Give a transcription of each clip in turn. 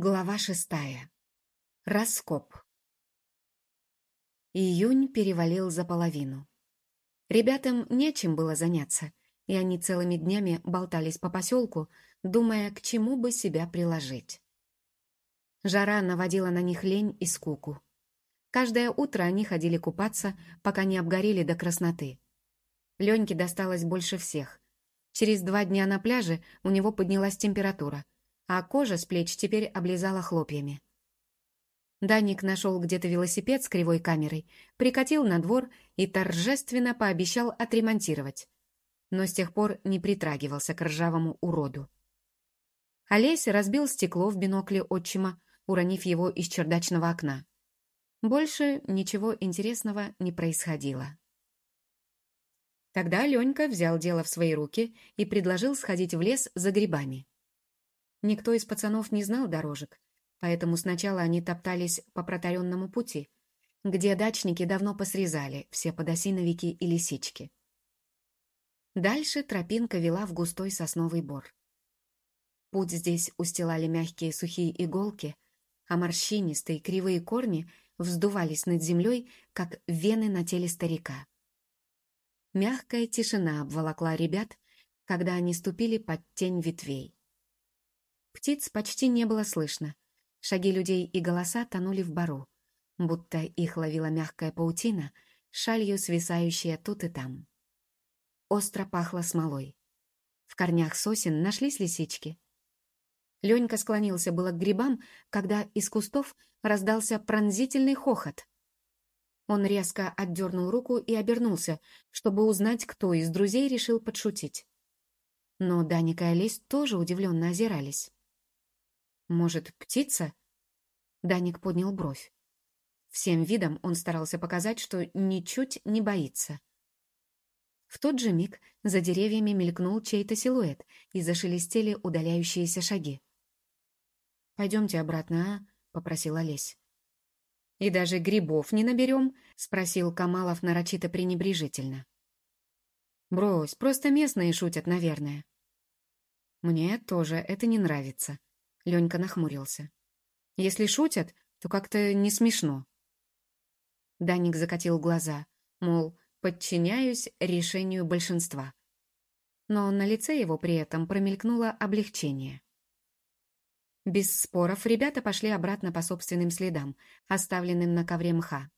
Глава шестая. Раскоп. Июнь перевалил за половину. Ребятам нечем было заняться, и они целыми днями болтались по поселку, думая, к чему бы себя приложить. Жара наводила на них лень и скуку. Каждое утро они ходили купаться, пока не обгорели до красноты. Леньке досталось больше всех. Через два дня на пляже у него поднялась температура — а кожа с плеч теперь облизала хлопьями. Даник нашел где-то велосипед с кривой камерой, прикатил на двор и торжественно пообещал отремонтировать. Но с тех пор не притрагивался к ржавому уроду. Олесь разбил стекло в бинокле отчима, уронив его из чердачного окна. Больше ничего интересного не происходило. Тогда Ленька взял дело в свои руки и предложил сходить в лес за грибами. Никто из пацанов не знал дорожек, поэтому сначала они топтались по протаренному пути, где дачники давно посрезали все подосиновики и лисички. Дальше тропинка вела в густой сосновый бор. Путь здесь устилали мягкие сухие иголки, а морщинистые кривые корни вздувались над землей, как вены на теле старика. Мягкая тишина обволокла ребят, когда они ступили под тень ветвей. Птиц почти не было слышно. Шаги людей и голоса тонули в бару, будто их ловила мягкая паутина, шалью свисающая тут и там. Остро пахло смолой. В корнях сосен нашлись лисички. Ленька склонился было к грибам, когда из кустов раздался пронзительный хохот. Он резко отдернул руку и обернулся, чтобы узнать, кто из друзей решил подшутить. Но Даника и Олесь тоже удивленно озирались. «Может, птица?» Даник поднял бровь. Всем видом он старался показать, что ничуть не боится. В тот же миг за деревьями мелькнул чей-то силуэт и зашелестели удаляющиеся шаги. «Пойдемте обратно, а?» — попросила Олесь. «И даже грибов не наберем?» — спросил Камалов нарочито пренебрежительно. «Брось, просто местные шутят, наверное». «Мне тоже это не нравится», Ленька нахмурился. «Если шутят, то как-то не смешно». Даник закатил глаза, мол, подчиняюсь решению большинства. Но на лице его при этом промелькнуло облегчение. Без споров ребята пошли обратно по собственным следам, оставленным на ковре мха.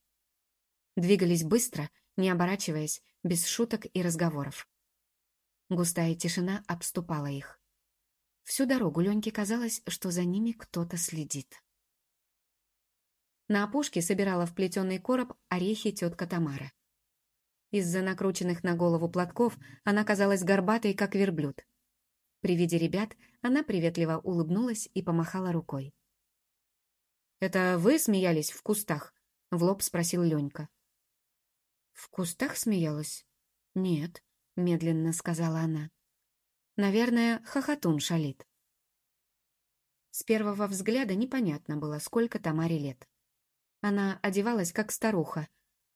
Двигались быстро, не оборачиваясь, без шуток и разговоров. Густая тишина обступала их. Всю дорогу Леньке казалось, что за ними кто-то следит. На опушке собирала в плетеный короб орехи тетка Тамара. Из-за накрученных на голову платков она казалась горбатой, как верблюд. При виде ребят она приветливо улыбнулась и помахала рукой. «Это вы смеялись в кустах?» — в лоб спросил Ленька. «В кустах смеялась?» «Нет», — медленно сказала она. Наверное, хохотун шалит. С первого взгляда непонятно было, сколько Тамаре лет. Она одевалась как старуха,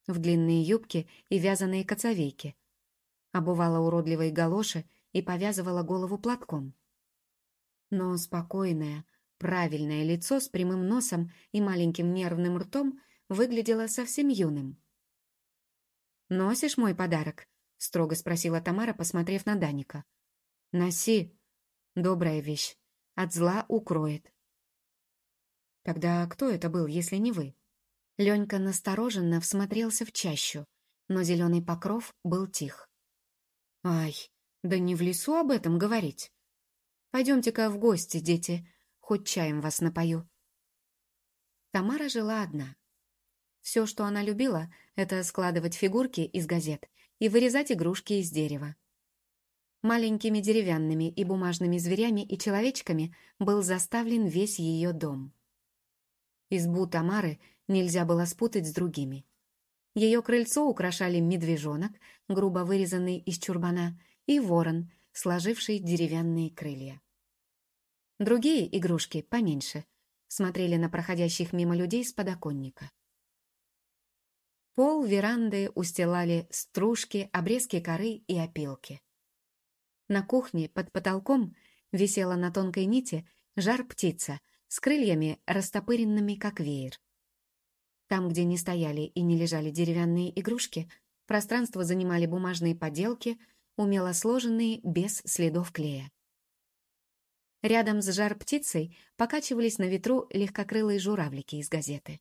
в длинные юбки и вязаные коцовейки. Обувала уродливые галоши и повязывала голову платком. Но спокойное, правильное лицо с прямым носом и маленьким нервным ртом выглядело совсем юным. «Носишь мой подарок?» — строго спросила Тамара, посмотрев на Даника. Носи. Добрая вещь. От зла укроет. Тогда кто это был, если не вы? Ленька настороженно всмотрелся в чащу, но зеленый покров был тих. Ай, да не в лесу об этом говорить. Пойдемте-ка в гости, дети, хоть чаем вас напою. Тамара жила одна. Все, что она любила, это складывать фигурки из газет и вырезать игрушки из дерева. Маленькими деревянными и бумажными зверями и человечками был заставлен весь ее дом. Избу Тамары нельзя было спутать с другими. Ее крыльцо украшали медвежонок, грубо вырезанный из чурбана, и ворон, сложивший деревянные крылья. Другие игрушки, поменьше, смотрели на проходящих мимо людей с подоконника. Пол веранды устилали стружки, обрезки коры и опилки. На кухне под потолком висела на тонкой нити жар-птица, с крыльями, растопыренными, как веер. Там, где не стояли и не лежали деревянные игрушки, пространство занимали бумажные поделки, умело сложенные, без следов клея. Рядом с жар-птицей покачивались на ветру легкокрылые журавлики из газеты.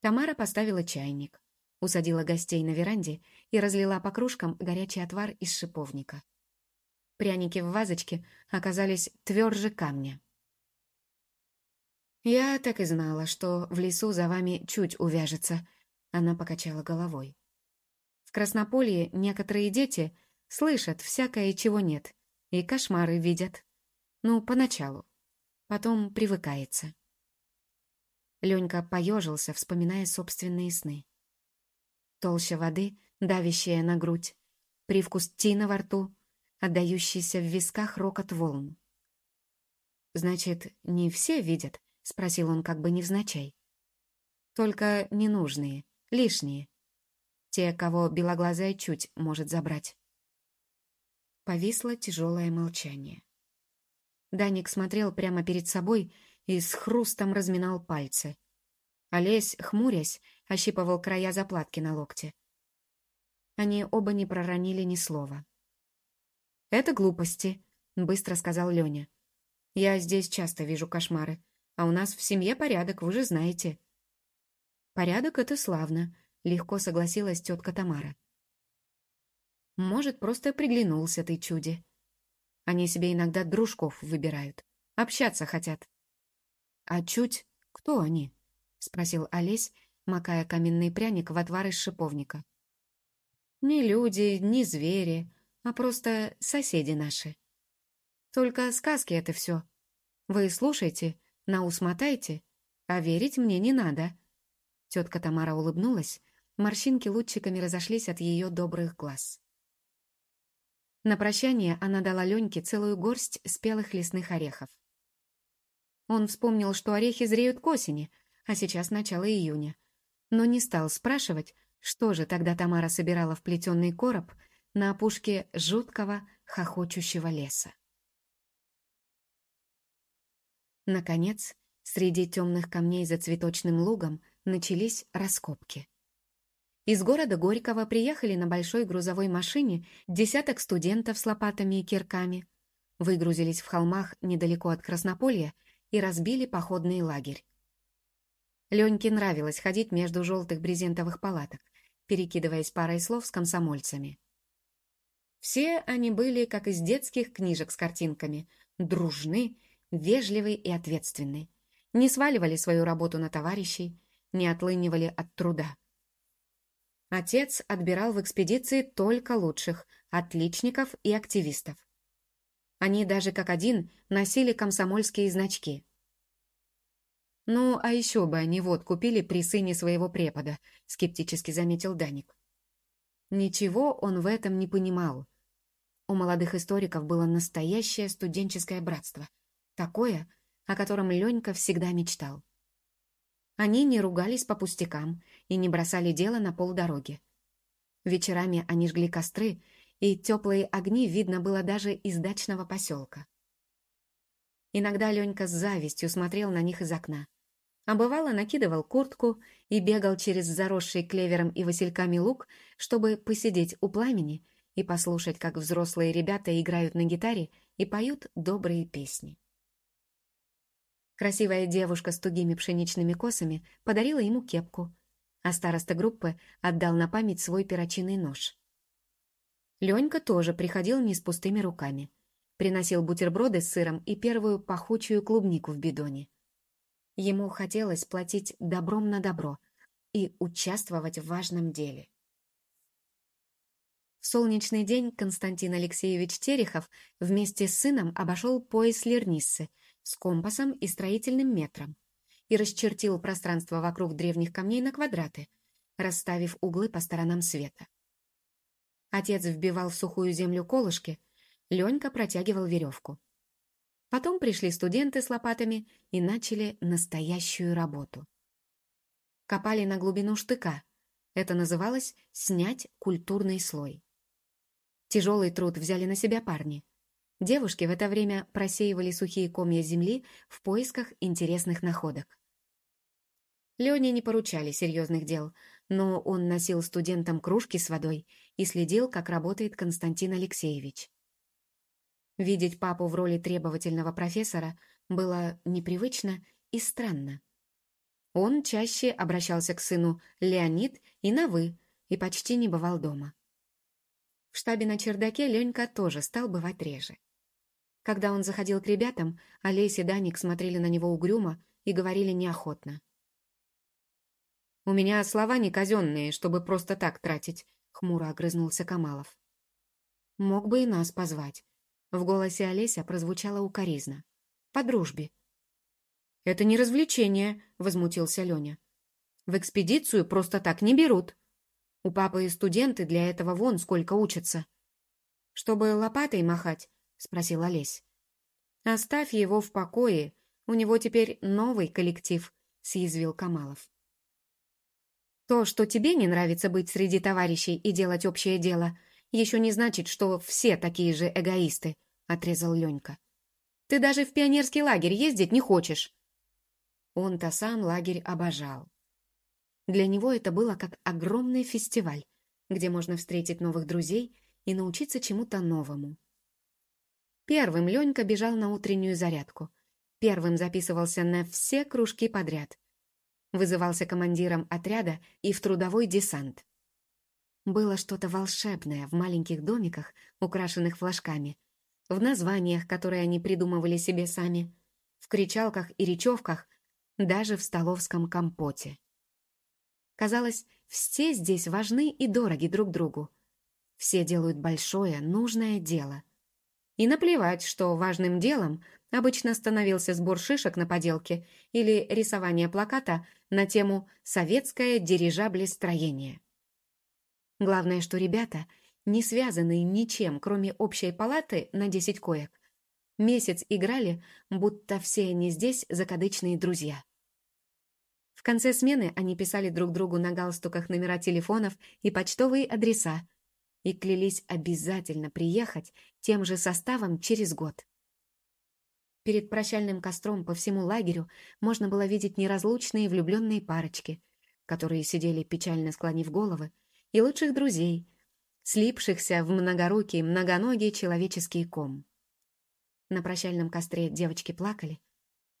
Тамара поставила чайник, усадила гостей на веранде и разлила по кружкам горячий отвар из шиповника. Пряники в вазочке оказались тверже камня. «Я так и знала, что в лесу за вами чуть увяжется», — она покачала головой. «В Краснополье некоторые дети слышат всякое, чего нет, и кошмары видят. Ну, поначалу. Потом привыкается». Ленька поежился, вспоминая собственные сны. Толща воды, давящая на грудь, привкус тина во рту, отдающийся в висках рокот волн. «Значит, не все видят?» — спросил он как бы невзначай. «Только ненужные, лишние. Те, кого белоглазая чуть может забрать». Повисло тяжелое молчание. Даник смотрел прямо перед собой и с хрустом разминал пальцы. Олесь, хмурясь, ощипывал края заплатки на локте. Они оба не проронили ни слова. «Это глупости», — быстро сказал Леня. «Я здесь часто вижу кошмары. А у нас в семье порядок, вы же знаете». «Порядок — это славно», — легко согласилась тетка Тамара. «Может, просто приглянулся ты чуде. Они себе иногда дружков выбирают. Общаться хотят». «А чуть кто они?» — спросил Олесь, макая каменный пряник в отвар из шиповника. «Не люди, не звери, а просто соседи наши. Только сказки это все. Вы слушайте, на ус мотайте, а верить мне не надо». Тетка Тамара улыбнулась, морщинки лучиками разошлись от ее добрых глаз. На прощание она дала Леньке целую горсть спелых лесных орехов. Он вспомнил, что орехи зреют к осени, а сейчас начало июня, но не стал спрашивать, что же тогда Тамара собирала в плетеный короб на опушке жуткого хохочущего леса. Наконец, среди темных камней за цветочным лугом начались раскопки. Из города Горького приехали на большой грузовой машине десяток студентов с лопатами и кирками, выгрузились в холмах недалеко от Краснополья и разбили походный лагерь. Леньке нравилось ходить между желтых брезентовых палаток, перекидываясь парой слов с комсомольцами. Все они были, как из детских книжек с картинками, дружны вежливый и ответственный, не сваливали свою работу на товарищей, не отлынивали от труда. Отец отбирал в экспедиции только лучших, отличников и активистов. Они даже как один носили комсомольские значки. «Ну, а еще бы они вот купили при сыне своего препода», — скептически заметил Даник. Ничего он в этом не понимал. У молодых историков было настоящее студенческое братство — Такое, о котором Ленька всегда мечтал. Они не ругались по пустякам и не бросали дело на полдороги. Вечерами они жгли костры, и теплые огни видно было даже из дачного поселка. Иногда Ленька с завистью смотрел на них из окна. А бывало накидывал куртку и бегал через заросший клевером и васильками луг, чтобы посидеть у пламени и послушать, как взрослые ребята играют на гитаре и поют добрые песни. Красивая девушка с тугими пшеничными косами подарила ему кепку, а староста группы отдал на память свой перочинный нож. Ленька тоже приходил не с пустыми руками. Приносил бутерброды с сыром и первую пахучую клубнику в бидоне. Ему хотелось платить добром на добро и участвовать в важном деле. В солнечный день Константин Алексеевич Терехов вместе с сыном обошел пояс Лерниссы с компасом и строительным метром и расчертил пространство вокруг древних камней на квадраты, расставив углы по сторонам света. Отец вбивал в сухую землю колышки, Ленька протягивал веревку. Потом пришли студенты с лопатами и начали настоящую работу. Копали на глубину штыка. Это называлось «снять культурный слой». Тяжелый труд взяли на себя парни. Девушки в это время просеивали сухие комья земли в поисках интересных находок. Лене не поручали серьезных дел, но он носил студентам кружки с водой и следил, как работает Константин Алексеевич. Видеть папу в роли требовательного профессора было непривычно и странно. Он чаще обращался к сыну Леонид и на «вы», и почти не бывал дома. В штабе на чердаке Ленька тоже стал бывать реже. Когда он заходил к ребятам, Олесь и Даник смотрели на него угрюмо и говорили неохотно. «У меня слова не казенные, чтобы просто так тратить», — хмуро огрызнулся Камалов. «Мог бы и нас позвать». В голосе Олеся прозвучало укоризна. «По дружбе». «Это не развлечение», — возмутился Леня. «В экспедицию просто так не берут. У папы и студенты для этого вон сколько учатся». «Чтобы лопатой махать?» — спросил Олесь. «Оставь его в покое, у него теперь новый коллектив», — съязвил Камалов. «То, что тебе не нравится быть среди товарищей и делать общее дело, еще не значит, что все такие же эгоисты», — отрезал Ленька. «Ты даже в пионерский лагерь ездить не хочешь». Он-то сам лагерь обожал. Для него это было как огромный фестиваль, где можно встретить новых друзей и научиться чему-то новому. Первым Ленька бежал на утреннюю зарядку. Первым записывался на все кружки подряд. Вызывался командиром отряда и в трудовой десант. Было что-то волшебное в маленьких домиках, украшенных флажками, в названиях, которые они придумывали себе сами, в кричалках и речевках, даже в столовском компоте. Казалось, все здесь важны и дороги друг другу. Все делают большое, нужное дело — и наплевать, что важным делом обычно становился сбор шишек на поделке или рисование плаката на тему «Советское дирижаблестроение». Главное, что ребята, не связанные ничем, кроме общей палаты на 10 коек, месяц играли, будто все они здесь закадычные друзья. В конце смены они писали друг другу на галстуках номера телефонов и почтовые адреса, и клялись обязательно приехать тем же составом через год. Перед прощальным костром по всему лагерю можно было видеть неразлучные влюбленные парочки, которые сидели печально склонив головы, и лучших друзей, слипшихся в многорукий, многоногий человеческий ком. На прощальном костре девочки плакали,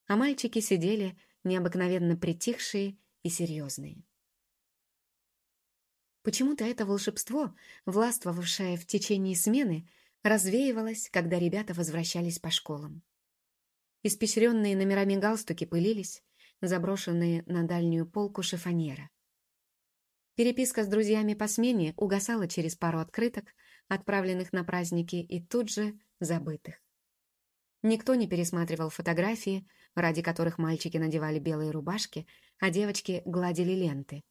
а мальчики сидели необыкновенно притихшие и серьезные. Почему-то это волшебство, властвовавшее в течение смены, развеивалось, когда ребята возвращались по школам. Испещренные номерами галстуки пылились, заброшенные на дальнюю полку шифоньера. Переписка с друзьями по смене угасала через пару открыток, отправленных на праздники и тут же забытых. Никто не пересматривал фотографии, ради которых мальчики надевали белые рубашки, а девочки гладили ленты.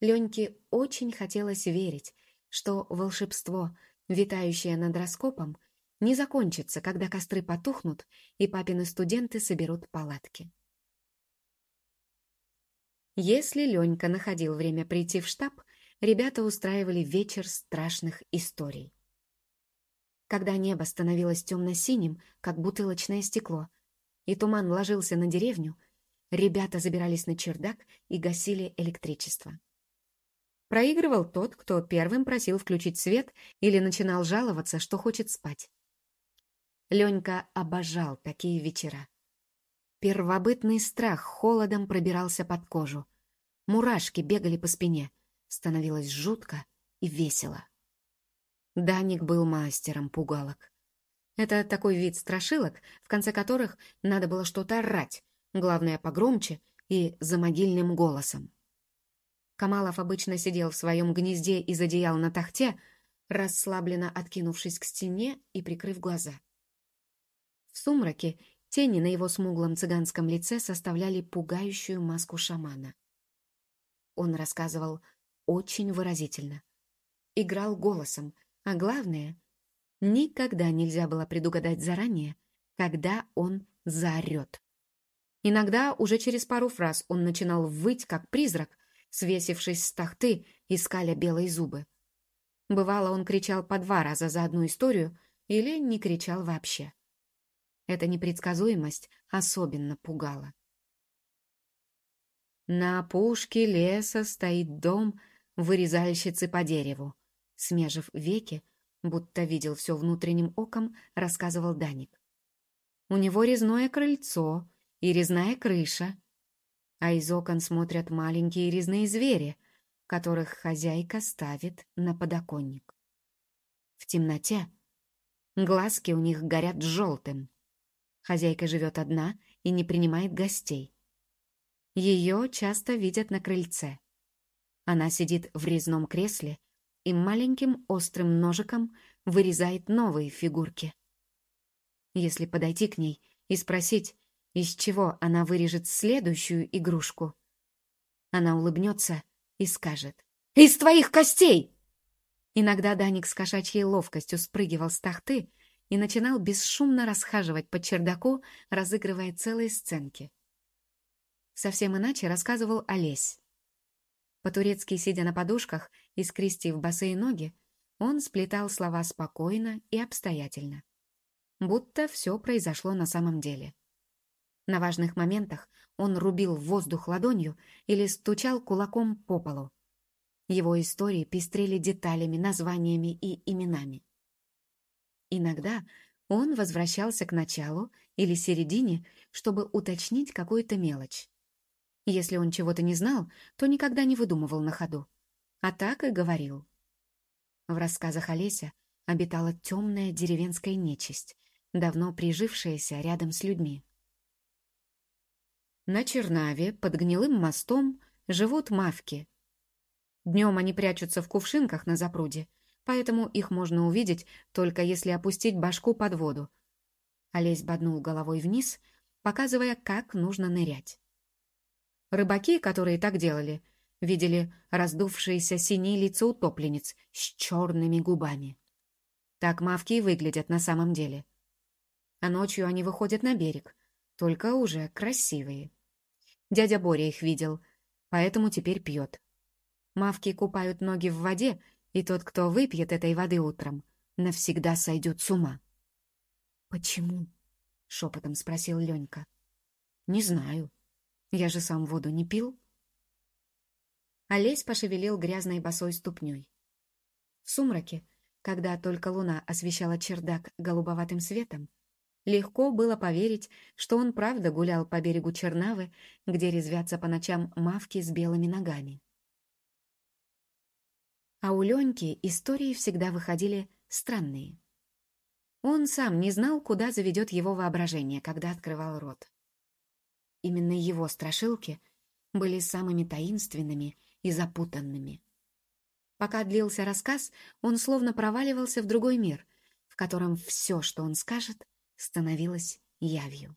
Леньке очень хотелось верить, что волшебство, витающее над раскопом, не закончится, когда костры потухнут и папины студенты соберут палатки. Если Ленька находил время прийти в штаб, ребята устраивали вечер страшных историй. Когда небо становилось темно-синим, как бутылочное стекло, и туман ложился на деревню, ребята забирались на чердак и гасили электричество. Проигрывал тот, кто первым просил включить свет или начинал жаловаться, что хочет спать. Ленька обожал такие вечера. Первобытный страх холодом пробирался под кожу. Мурашки бегали по спине. Становилось жутко и весело. Даник был мастером пугалок. Это такой вид страшилок, в конце которых надо было что-то орать, главное погромче и за могильным голосом. Камалов обычно сидел в своем гнезде из одеял на тахте, расслабленно откинувшись к стене и прикрыв глаза. В сумраке тени на его смуглом цыганском лице составляли пугающую маску шамана. Он рассказывал очень выразительно. Играл голосом, а главное, никогда нельзя было предугадать заранее, когда он заорет. Иногда уже через пару фраз он начинал выть, как призрак, свесившись с тахты и скаля белые зубы. Бывало, он кричал по два раза за одну историю, или не кричал вообще. Эта непредсказуемость особенно пугала. На опушке леса стоит дом вырезальщицы по дереву. Смежив веки, будто видел все внутренним оком, рассказывал Даник. У него резное крыльцо и резная крыша, а из окон смотрят маленькие резные звери, которых хозяйка ставит на подоконник. В темноте глазки у них горят желтым. Хозяйка живет одна и не принимает гостей. Ее часто видят на крыльце. Она сидит в резном кресле и маленьким острым ножиком вырезает новые фигурки. Если подойти к ней и спросить, из чего она вырежет следующую игрушку, она улыбнется и скажет «Из твоих костей!» Иногда Даник с кошачьей ловкостью спрыгивал с тахты и начинал бесшумно расхаживать по чердаку, разыгрывая целые сценки. Совсем иначе рассказывал Олесь. По-турецки, сидя на подушках и скрестив босые ноги, он сплетал слова спокойно и обстоятельно. Будто все произошло на самом деле. На важных моментах он рубил воздух ладонью или стучал кулаком по полу. Его истории пестрели деталями, названиями и именами. Иногда он возвращался к началу или середине, чтобы уточнить какую-то мелочь. Если он чего-то не знал, то никогда не выдумывал на ходу. А так и говорил. В рассказах Олеся обитала темная деревенская нечисть, давно прижившаяся рядом с людьми. На Чернаве, под гнилым мостом, живут мавки. Днем они прячутся в кувшинках на запруде, поэтому их можно увидеть, только если опустить башку под воду. Олесь боднул головой вниз, показывая, как нужно нырять. Рыбаки, которые так делали, видели раздувшиеся синие лица утопленниц с черными губами. Так мавки и выглядят на самом деле. А ночью они выходят на берег, только уже красивые. Дядя Боря их видел, поэтому теперь пьет. Мавки купают ноги в воде, и тот, кто выпьет этой воды утром, навсегда сойдет с ума. «Почему?» — шепотом спросил Ленька. «Не знаю. Я же сам воду не пил». Олесь пошевелил грязной босой ступней. В сумраке, когда только луна освещала чердак голубоватым светом, легко было поверить, что он правда гулял по берегу Чернавы, где резвятся по ночам мавки с белыми ногами. А у Леньки истории всегда выходили странные. Он сам не знал, куда заведет его воображение, когда открывал рот. Именно его страшилки были самыми таинственными и запутанными. Пока длился рассказ, он словно проваливался в другой мир, в котором все, что он скажет, становилось явью.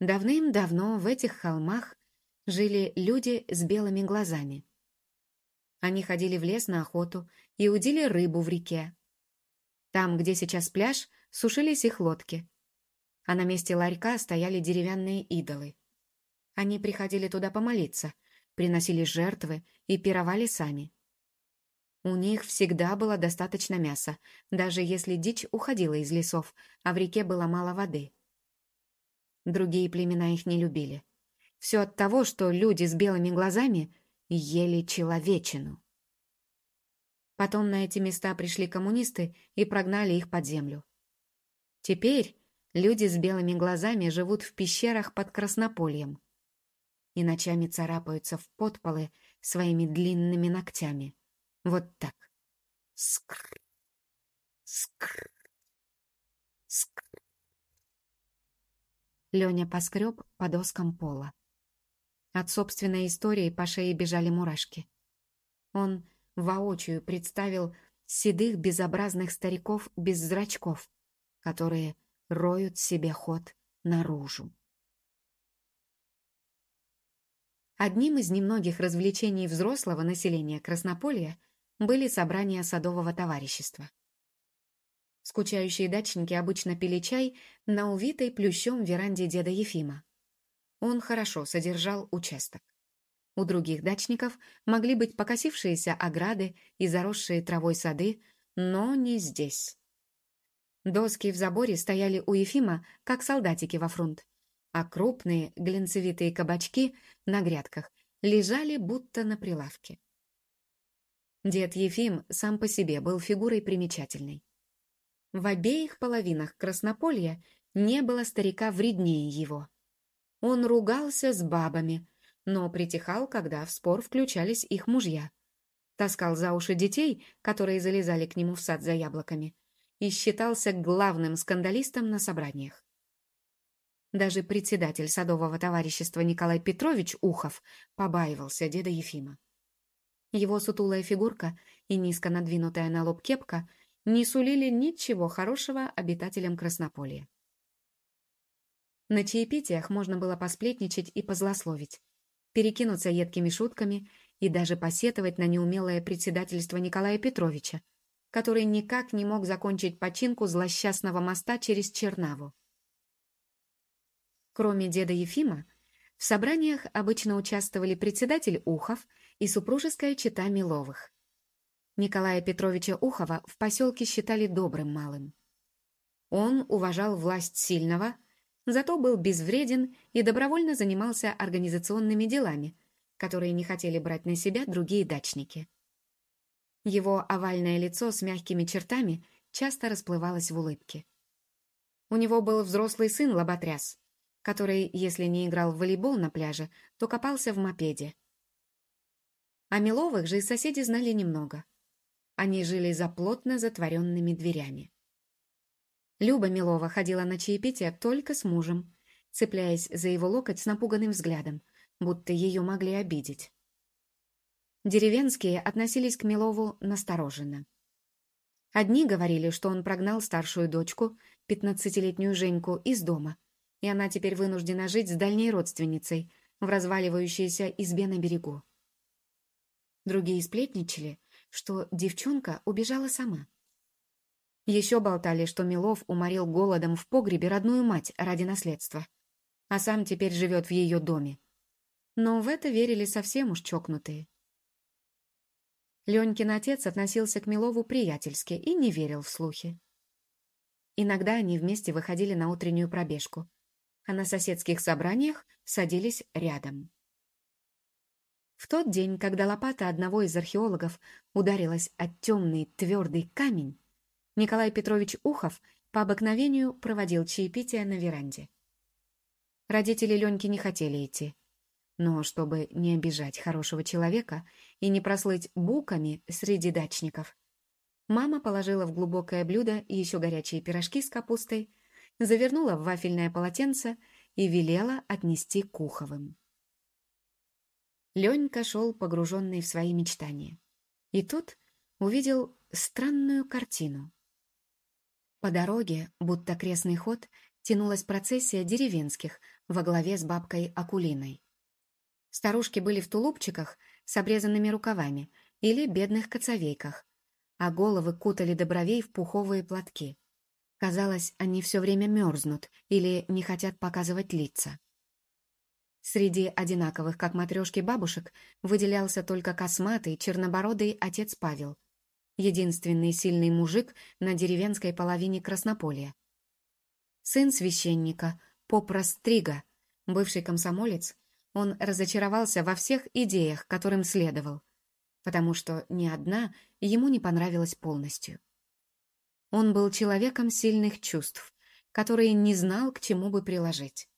Давным-давно в этих холмах жили люди с белыми глазами. Они ходили в лес на охоту и удили рыбу в реке. Там, где сейчас пляж, сушились их лодки. А на месте ларька стояли деревянные идолы. Они приходили туда помолиться, приносили жертвы и пировали сами. У них всегда было достаточно мяса, даже если дичь уходила из лесов, а в реке было мало воды. Другие племена их не любили. Все от того, что люди с белыми глазами ели человечину. Потом на эти места пришли коммунисты и прогнали их под землю. Теперь люди с белыми глазами живут в пещерах под Краснопольем и ночами царапаются в подполы своими длинными ногтями. Вот так. Скр. Скр. Скр. Леня поскреб по доскам пола. От собственной истории по шее бежали мурашки. Он воочию представил седых безобразных стариков без зрачков, которые роют себе ход наружу. Одним из немногих развлечений взрослого населения Краснополья были собрания садового товарищества. Скучающие дачники обычно пили чай на увитой плющом веранде деда Ефима. Он хорошо содержал участок. У других дачников могли быть покосившиеся ограды и заросшие травой сады, Но не здесь. Доски в заборе стояли у Ефима, как солдатики во фронт, а крупные глинцевитые кабачки на грядках лежали будто на прилавке. Дед Ефим сам по себе был фигурой примечательной. В обеих половинах краснополья не было старика вреднее его. Он ругался с бабами, но притихал, когда в спор включались их мужья. Таскал за уши детей, которые залезали к нему в сад за яблоками, и считался главным скандалистом на собраниях. Даже председатель садового товарищества Николай Петрович Ухов побаивался деда Ефима. Его сутулая фигурка и низко надвинутая на лоб кепка не сулили ничего хорошего обитателям Краснополья. На чаепитиях можно было посплетничать и позлословить, перекинуться едкими шутками и даже посетовать на неумелое председательство Николая Петровича, который никак не мог закончить починку злосчастного моста через Чернаву. Кроме деда Ефима, в собраниях обычно участвовали председатель Ухов и супружеская чета Миловых. Николая Петровича Ухова в поселке считали добрым малым. Он уважал власть сильного, зато был безвреден и добровольно занимался организационными делами, которые не хотели брать на себя другие дачники. Его овальное лицо с мягкими чертами часто расплывалось в улыбке. У него был взрослый сын Лоботряс, который, если не играл в волейбол на пляже, то копался в мопеде. О Миловых же и соседи знали немного. Они жили за плотно затворенными дверями. Люба Милова ходила на чаепитие только с мужем, цепляясь за его локоть с напуганным взглядом, будто ее могли обидеть. Деревенские относились к Милову настороженно. Одни говорили, что он прогнал старшую дочку, пятнадцатилетнюю Женьку, из дома, и она теперь вынуждена жить с дальней родственницей в разваливающейся избе на берегу. Другие сплетничали, что девчонка убежала сама. Еще болтали, что Милов уморил голодом в погребе родную мать ради наследства, а сам теперь живет в ее доме. Но в это верили совсем уж чокнутые. Ленькин отец относился к Милову приятельски и не верил в слухи. Иногда они вместе выходили на утреннюю пробежку, а на соседских собраниях садились рядом. В тот день, когда лопата одного из археологов ударилась от темный твердый камень, Николай Петрович Ухов по обыкновению проводил чаепитие на веранде. Родители Леньки не хотели идти. Но чтобы не обижать хорошего человека и не прослыть буками среди дачников, мама положила в глубокое блюдо еще горячие пирожки с капустой, завернула в вафельное полотенце и велела отнести Куховым. Ленька шел погруженный в свои мечтания. И тут увидел странную картину. По дороге, будто крестный ход, тянулась процессия деревенских во главе с бабкой Акулиной. Старушки были в тулупчиках с обрезанными рукавами или бедных коцовейках, а головы кутали до бровей в пуховые платки. Казалось, они все время мерзнут или не хотят показывать лица. Среди одинаковых, как матрешки бабушек, выделялся только косматый, чернобородый отец Павел, единственный сильный мужик на деревенской половине Краснополья. Сын священника, поп Растрига, бывший комсомолец, он разочаровался во всех идеях, которым следовал, потому что ни одна ему не понравилась полностью. Он был человеком сильных чувств, который не знал, к чему бы приложить.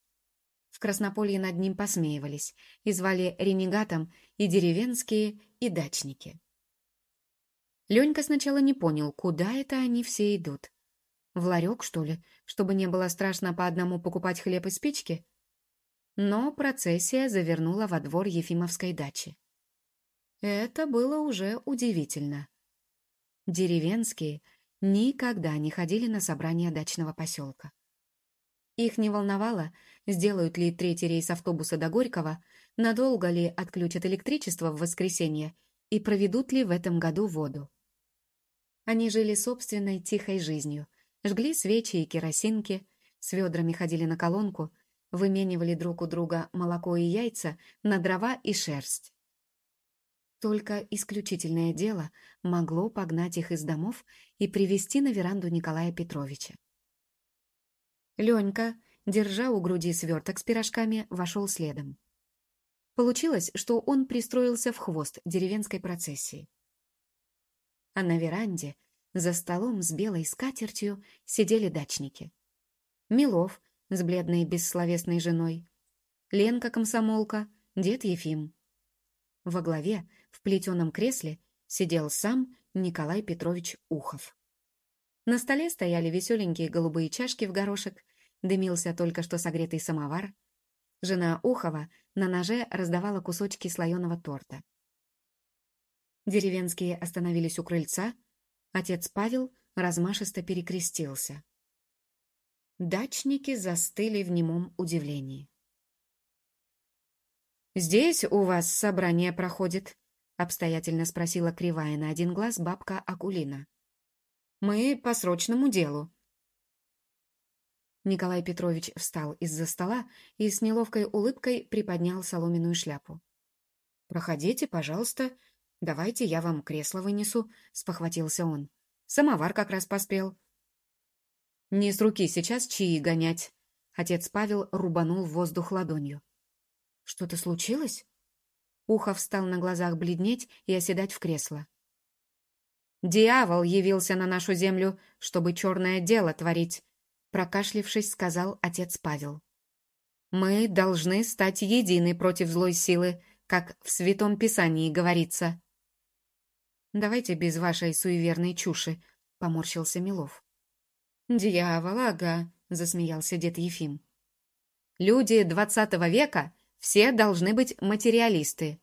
В Краснополье над ним посмеивались и звали ренегатом и деревенские, и дачники. Ленька сначала не понял, куда это они все идут. В ларек, что ли, чтобы не было страшно по одному покупать хлеб и спички? Но процессия завернула во двор Ефимовской дачи. Это было уже удивительно. Деревенские никогда не ходили на собрания дачного поселка. Их не волновало, сделают ли третий рейс автобуса до Горького, надолго ли отключат электричество в воскресенье и проведут ли в этом году воду. Они жили собственной тихой жизнью, жгли свечи и керосинки, с ведрами ходили на колонку выменивали друг у друга молоко и яйца на дрова и шерсть. Только исключительное дело могло погнать их из домов и привести на веранду Николая Петровича. Ленька, держа у груди сверток с пирожками, вошел следом. Получилось, что он пристроился в хвост деревенской процессии. А на веранде, за столом с белой скатертью, сидели дачники. Милов с бледной бессловесной женой, Ленка-комсомолка, дед Ефим. Во главе, в плетеном кресле, сидел сам Николай Петрович Ухов. На столе стояли веселенькие голубые чашки в горошек, дымился только что согретый самовар. Жена Ухова на ноже раздавала кусочки слоеного торта. Деревенские остановились у крыльца. Отец Павел размашисто перекрестился. Дачники застыли в немом удивлении. «Здесь у вас собрание проходит?» — обстоятельно спросила кривая на один глаз бабка Акулина. «Мы по срочному делу». Николай Петрович встал из-за стола и с неловкой улыбкой приподнял соломенную шляпу. «Проходите, пожалуйста. Давайте я вам кресло вынесу», — спохватился он. «Самовар как раз поспел». «Не с руки сейчас чаи гонять», — отец Павел рубанул воздух ладонью. Что-то случилось? Ухов встал на глазах бледнеть и оседать в кресло. «Дьявол явился на нашу землю, чтобы черное дело творить», прокашлившись, сказал отец Павел. «Мы должны стать едины против злой силы, как в Святом Писании говорится». «Давайте без вашей суеверной чуши», — поморщился Милов. «Дьявол, ага», — засмеялся дед Ефим. «Люди двадцатого века все должны быть материалисты.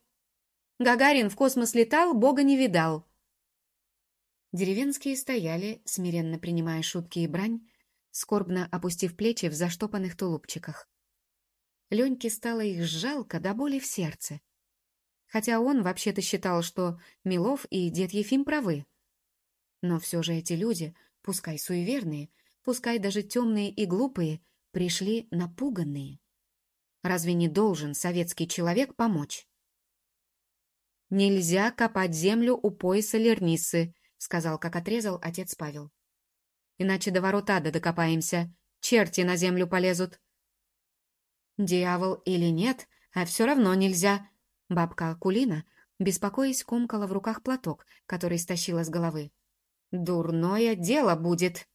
Гагарин в космос летал, Бога не видал. Деревенские стояли, смиренно принимая шутки и брань, скорбно опустив плечи в заштопанных тулупчиках. Леньке стало их жалко до боли в сердце. Хотя он вообще-то считал, что Милов и дед Ефим правы. Но все же эти люди, пускай суеверные, пускай даже темные и глупые, пришли напуганные. Разве не должен советский человек помочь? «Нельзя копать землю у пояса Лернисы», — сказал, как отрезал отец Павел. «Иначе до ворот ада докопаемся. Черти на землю полезут». «Дьявол или нет, а все равно нельзя». Бабка Акулина, беспокоясь, комкала в руках платок, который стащила с головы. «Дурное дело будет».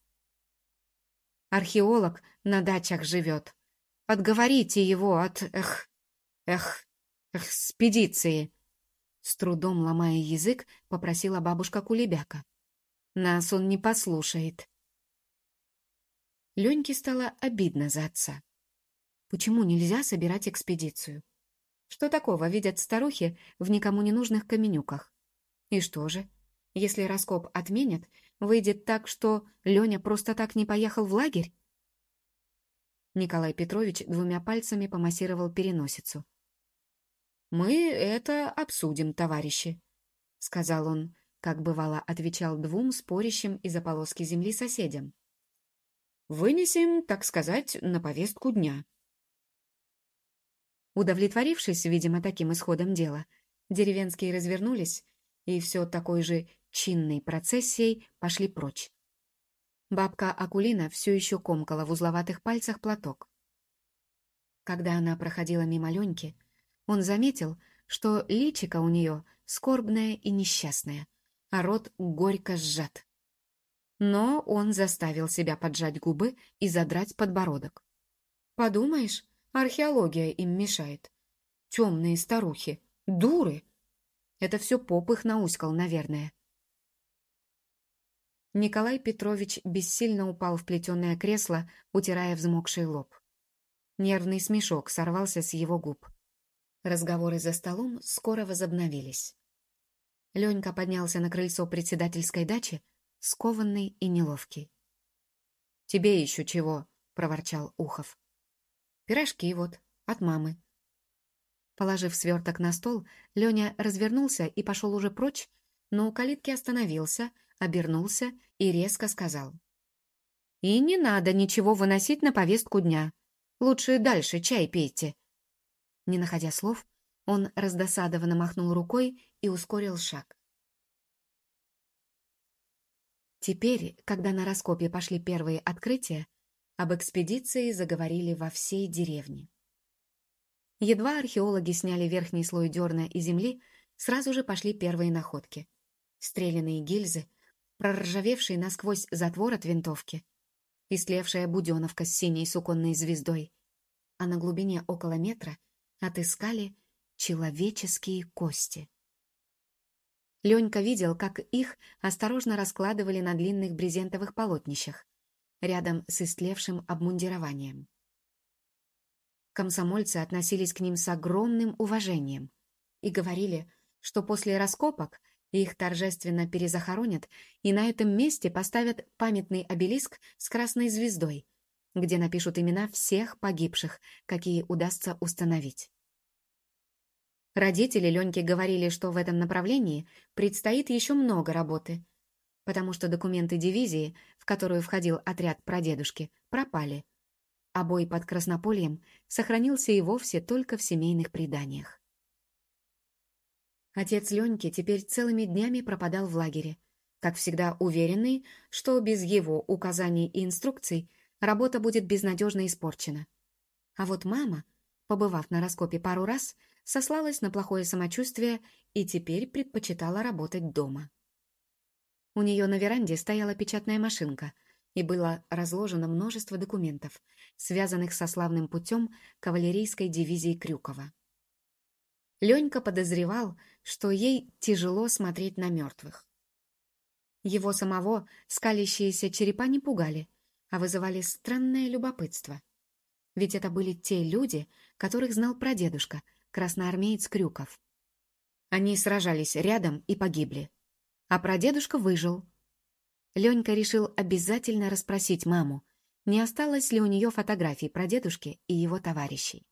Археолог на дачах живет. Отговорите его от... Эх... Эх... Экспедиции!» С трудом ломая язык, попросила бабушка Кулебяка. «Нас он не послушает». Леньке стало обидно за отца. Почему нельзя собирать экспедицию? Что такого видят старухи в никому не нужных каменюках? И что же, если раскоп отменят, выйдет так, что Леня просто так не поехал в лагерь? Николай Петрович двумя пальцами помассировал переносицу. «Мы это обсудим, товарищи», — сказал он, как бывало отвечал двум спорящим из-за полоски земли соседям. «Вынесем, так сказать, на повестку дня». Удовлетворившись, видимо, таким исходом дела, деревенские развернулись и все такой же чинной процессией пошли прочь. Бабка Акулина все еще комкала в узловатых пальцах платок. Когда она проходила мимо Леньки, он заметил, что личико у нее скорбное и несчастное, а рот горько сжат. Но он заставил себя поджать губы и задрать подбородок. Подумаешь, археология им мешает. Темные старухи, дуры. Это все поп их науськал, наверное. Николай Петрович бессильно упал в плетеное кресло, утирая взмокший лоб. Нервный смешок сорвался с его губ. Разговоры за столом скоро возобновились. Ленька поднялся на крыльцо председательской дачи, скованный и неловкий. «Тебе еще чего?» — проворчал Ухов. «Пирожки вот, от мамы». Положив сверток на стол, Леня развернулся и пошел уже прочь, но у калитки остановился, обернулся и резко сказал. «И не надо ничего выносить на повестку дня. Лучше дальше чай пейте». Не находя слов, Он раздосадованно махнул рукой и ускорил шаг. Теперь, когда на раскопе пошли первые открытия, об экспедиции заговорили во всей деревне. Едва археологи сняли верхний слой дерна и земли, сразу же пошли первые находки. Стрелянные гильзы, проржавевший насквозь затвор от винтовки, истлевшая буденовка с синей суконной звездой, а на глубине около метра отыскали человеческие кости. Ленька видел, как их осторожно раскладывали на длинных брезентовых полотнищах, рядом с истлевшим обмундированием. Комсомольцы относились к ним с огромным уважением и говорили, что после раскопок их торжественно перезахоронят и на этом месте поставят памятный обелиск с красной звездой, где напишут имена всех погибших, какие удастся установить. Родители Леньки говорили, что в этом направлении предстоит еще много работы, потому что документы дивизии, в которую входил отряд прадедушки, пропали, а бой под Краснопольем сохранился и вовсе только в семейных преданиях. Отец Леньки теперь целыми днями пропадал в лагере, как всегда уверенный, что без его указаний и инструкций работа будет безнадежно испорчена. А вот мама, побывав на раскопе пару раз, сослалась на плохое самочувствие и теперь предпочитала работать дома. У нее на веранде стояла печатная машинка, и было разложено множество документов, связанных со славным путем кавалерийской дивизии Крюкова. Ленька подозревал, что ей тяжело смотреть на мертвых. Его самого скалящиеся черепа не пугали, а вызывали странное любопытство. Ведь это были те люди, которых знал прадедушка, красноармеец Крюков. Они сражались рядом и погибли. А прадедушка выжил. Ленька решил обязательно расспросить маму, не осталось ли у нее фотографий прадедушки и его товарищей.